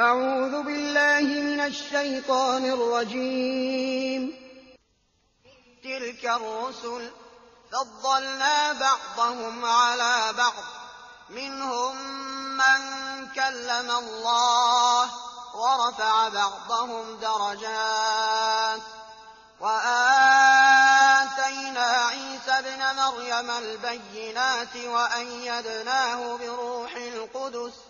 أعوذ بالله من الشيطان الرجيم. تلك الرسل فضلنا بعضهم على بعض. منهم من كلم الله ورفع بعضهم درجات. وآتينا عيسى ابن مريم البينات وأيدناه بروح القدس.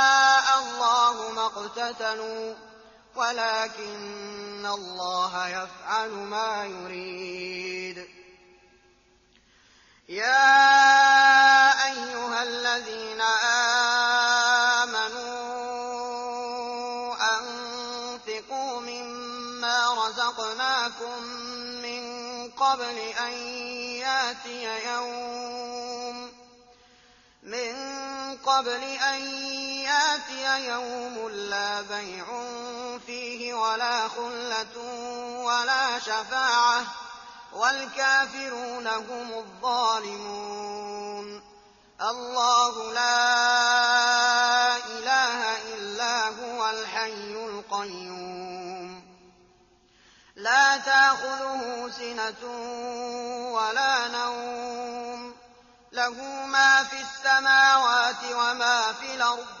اقتتلوا ولكن الله يفعل ما يريد. يا أيها الذين آمنوا أنفقوا مما رزقناكم من قبل أن يأتي يوم من قبل أن ياتي يوم لا بيع فيه ولا خلة ولا شفاعة والكافرون هم الظالمون. الله لا إله إلا هو الحي القيوم. لا تأخذه سنة ولا نوم. له ما في السماوات وما في الأرض.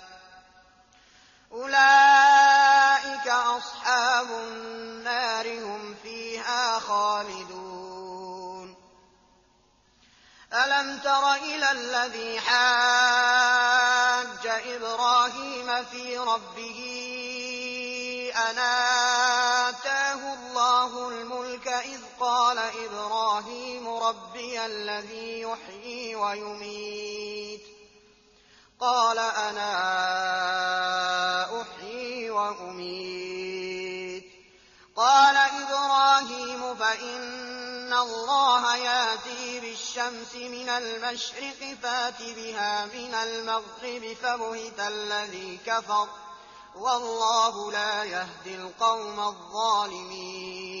أولئك أصحاب النار هم فيها خالدون. ألم تر إلى الذي حاج إبراهيم في ربه؟ أن آتاه الله الملك إذ قال إبراهيم ربي الذي يحيي ويميت. قال أنا أحيي وأميت. قال إبراهيم فإن الله يأتي بالشمس من المشرق فات بها من المغرب فبهت الذي كفر. والله لا يهدي القوم الظالمين.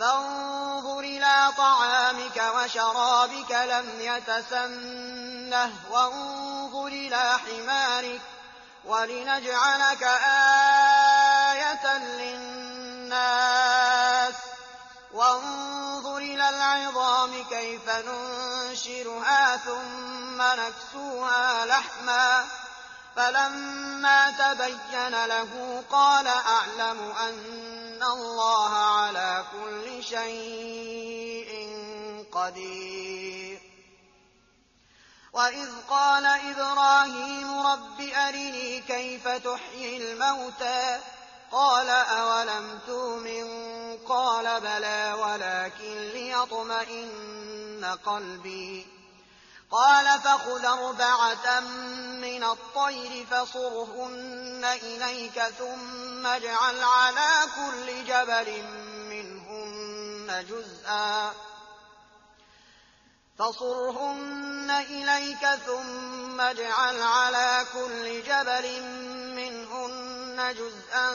فانظر إلى طعامك وشرابك لم يتسنه وانظر إلى حمارك ولنجعلك آية للناس. وانظر إلى العظام كيف ننشرها ثم نكسوها لحما. فلما تبين له قال أعلم أن الله على كل شيء قدير وإذ قال إبراهيم رب أرني كيف تحيي الموتى قال أولم تؤمن قال بلى ولكن ليطمئن قلبي قال فخذ أربعة من الطير فصرهن إليك ثم اجعل على كل جبل منهن جزءا. فصرهن إليك ثم اجعل على كل جبل منهن جزءا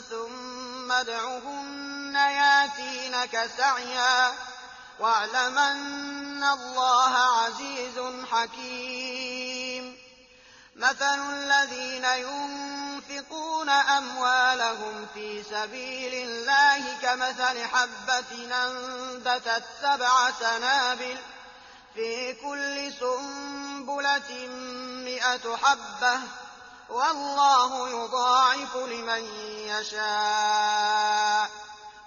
ثم ادعهن ياتينك سعيا. واعلم أن الله عزيز حكيم. مثل الذين ينفقون أموالهم في سبيل الله كمثل حبة أنبتت سبع سنابل في كل سنبلة مئة حبة. والله يضاعف لمن يشاء.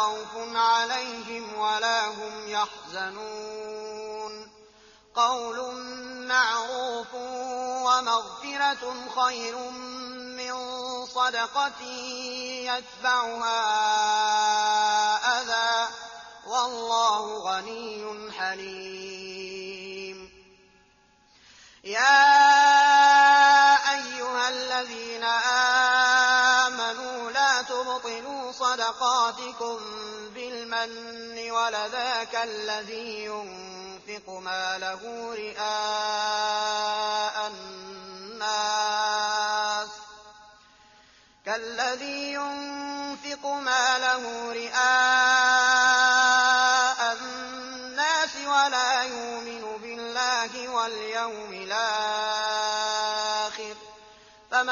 خوف عليهم ولا هم يحزنون. قول معروف ومغفرة خير من صدقة يتبعها أذى. والله غني حليم. يا صدقاتكم بالمن ولذاك الذي ينفق ماله رئاء الناس كالذي ينفق ماله رئاء الناس ولا يؤمن بالله واليوم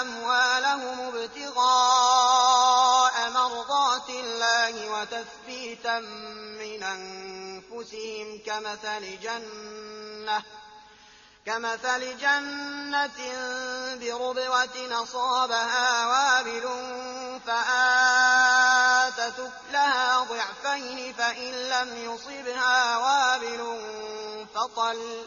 أموالهم ابتغاء مرضات الله وتثبيتا من أنفسهم كمثل جنة كمثل جنة بربوة أصابها وابل فآتت أكلها ضعفين فإن لم يصبها وابل فطل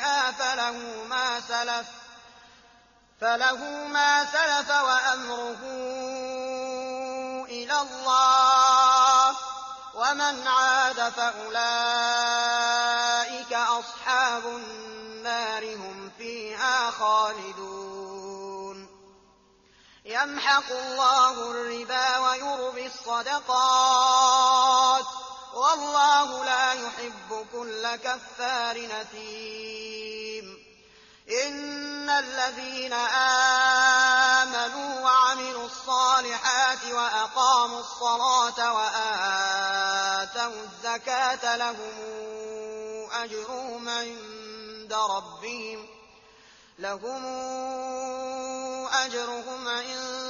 فانتهى فله ما سلف فله ما سلف وأمره إلى الله ومن عاد فأولئك أصحاب النار هم فيها خالدون. يمحق الله الربا ويربي الصدقات. والله لا يحب كل كفار نثيم إن الذين آمنوا وعملوا الصالحات وأقاموا الصلاة وآتوا الزكاة لهم أجرهم عند ربهم لهم أجرهم عند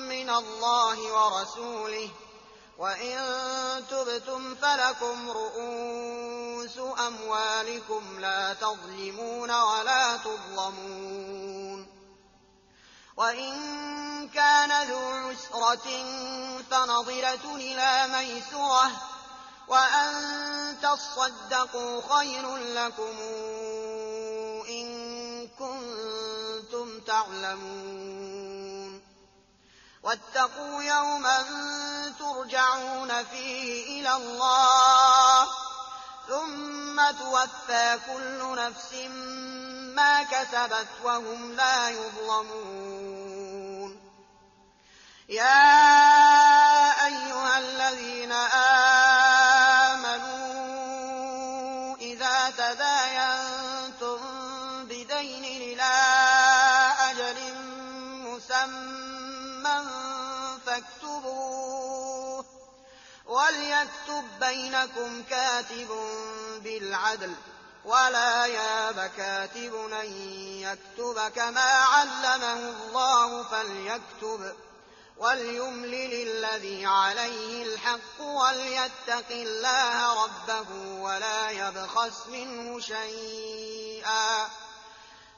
من الله ورسوله وإن تبتم فلكم رؤوس أموالكم لا تظلمون ولا تظلمون. وإن كان ذو عسرة فنظرة إلى ميسرة وأن تصدقوا خير لكم إن كنتم تعلمون. واتقوا يوما ترجعون فيه إلى الله ثم توفى كل نفس ما كسبت وهم لا يظلمون. يا أيها الذين آمنوا فاكتبوه وليكتب بينكم كاتب بالعدل ولا ياب كاتب أن يكتب كما علمه الله فليكتب وليملل الذي عليه الحق وليتق الله ربه ولا يبخس منه شيئا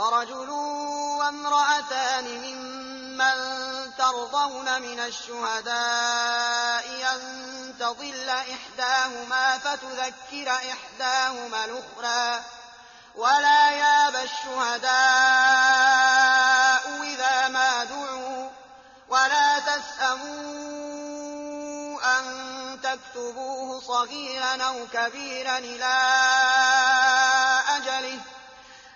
فرجل وامرأتان ممن ترضون من الشهداء أن تضل إحداهما فتذكر إحداهما الأخرى ولا ياب الشهداء إذا ما دعوا ولا تسأموا أن تكتبوه صغيرا أو كبيرا إلى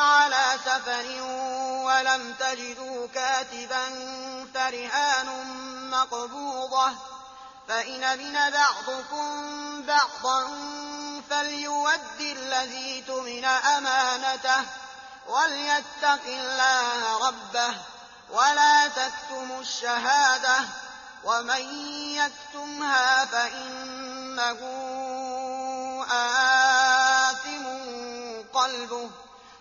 على سفر ولم تجدوا كاتبا فرهان مقبوضة. فإن من بعضكم بعضا فليود الذي تمن أمانته وليتق الله ربه ولا تكتموا الشهادة. ومن يكتمها فإنه آثم قلبه.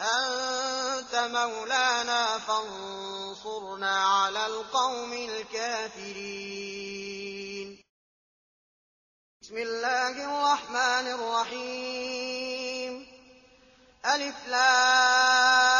أنت مولانا فانصرنا على القوم الكافرين. بسم الله الرحمن الرحيم. ألف لام.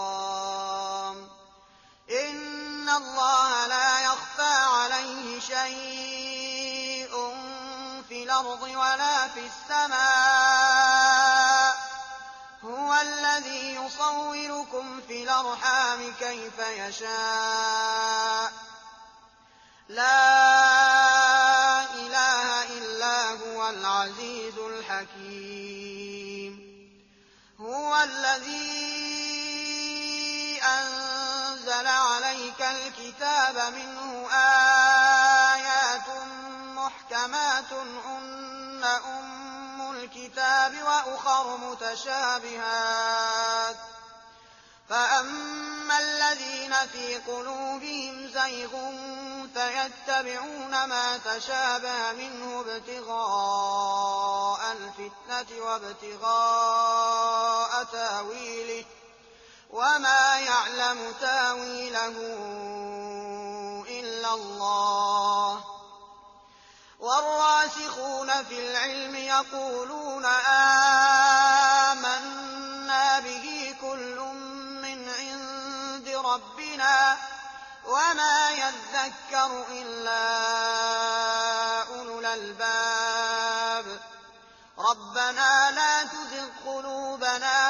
انتقام إن الله لا يخفى عليه شيء في الأرض ولا في السماء. هو الذي يصوركم في الأرحام كيف يشاء. لا إله إلا هو العزيز الحكيم. هو الذي الكتاب منه آيات محكمات هن أم الكتاب وأخر متشابهات. فأما الذين في قلوبهم زيغ فيتبعون ما تشابه منه ابتغاء الفتنة وابتغاء تأويله. وما يعلم تاويله إلا الله والراسخون في العلم يقولون آمنا به كل من عند ربنا وما يذكر إلا أولو الألباب ربنا لا تزغ قلوبنا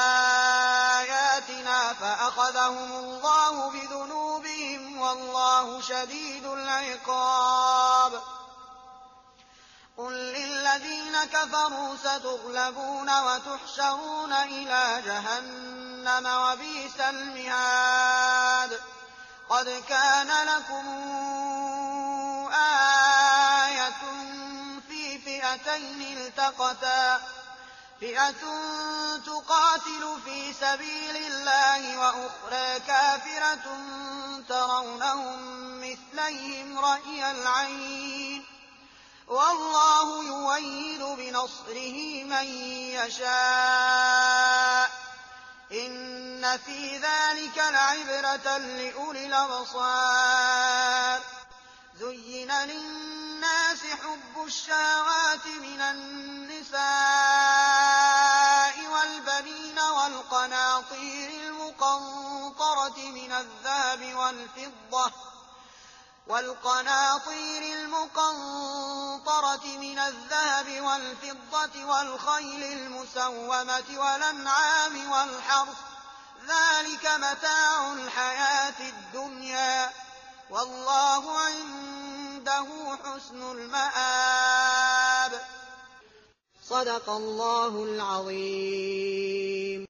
فأخذهم الله بذنوبهم والله شديد العقاب. قل للذين كفروا ستغلبون وتحشرون إلى جهنم وبئس المهاد. قد كان لكم آية في فئتين التقتا فئة تقاتل في سبيل الله وأخرى كافرة ترونهم مثليهم رأي العين. والله يويد بنصره من يشاء. إن في ذلك لعبرة لأولي الأبصار. زين للناس حب الشهوات من النساء والبنين والقناطير المقنطرة من الذهب والفضة والقناطير المقنطرة من الذهب والفضة والخيل المسومة والأنعام والحرث ذلك متاع الحياة الدنيا والله عنده حسن المآب. صدق الله العظيم.